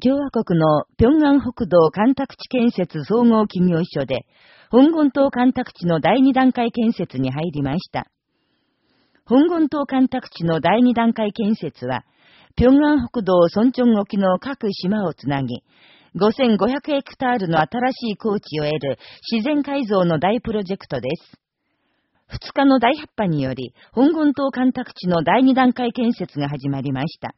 共和国の平安北道干拓地建設総合企業所で、本言島干拓地の第2段階建設に入りました。本言島干拓地の第2段階建設は、平安北道村町沖の各島をつなぎ、5500ヘクタールの新しい高地を得る自然改造の大プロジェクトです。2日の大発波により、本言島干拓地の第2段階建設が始まりました。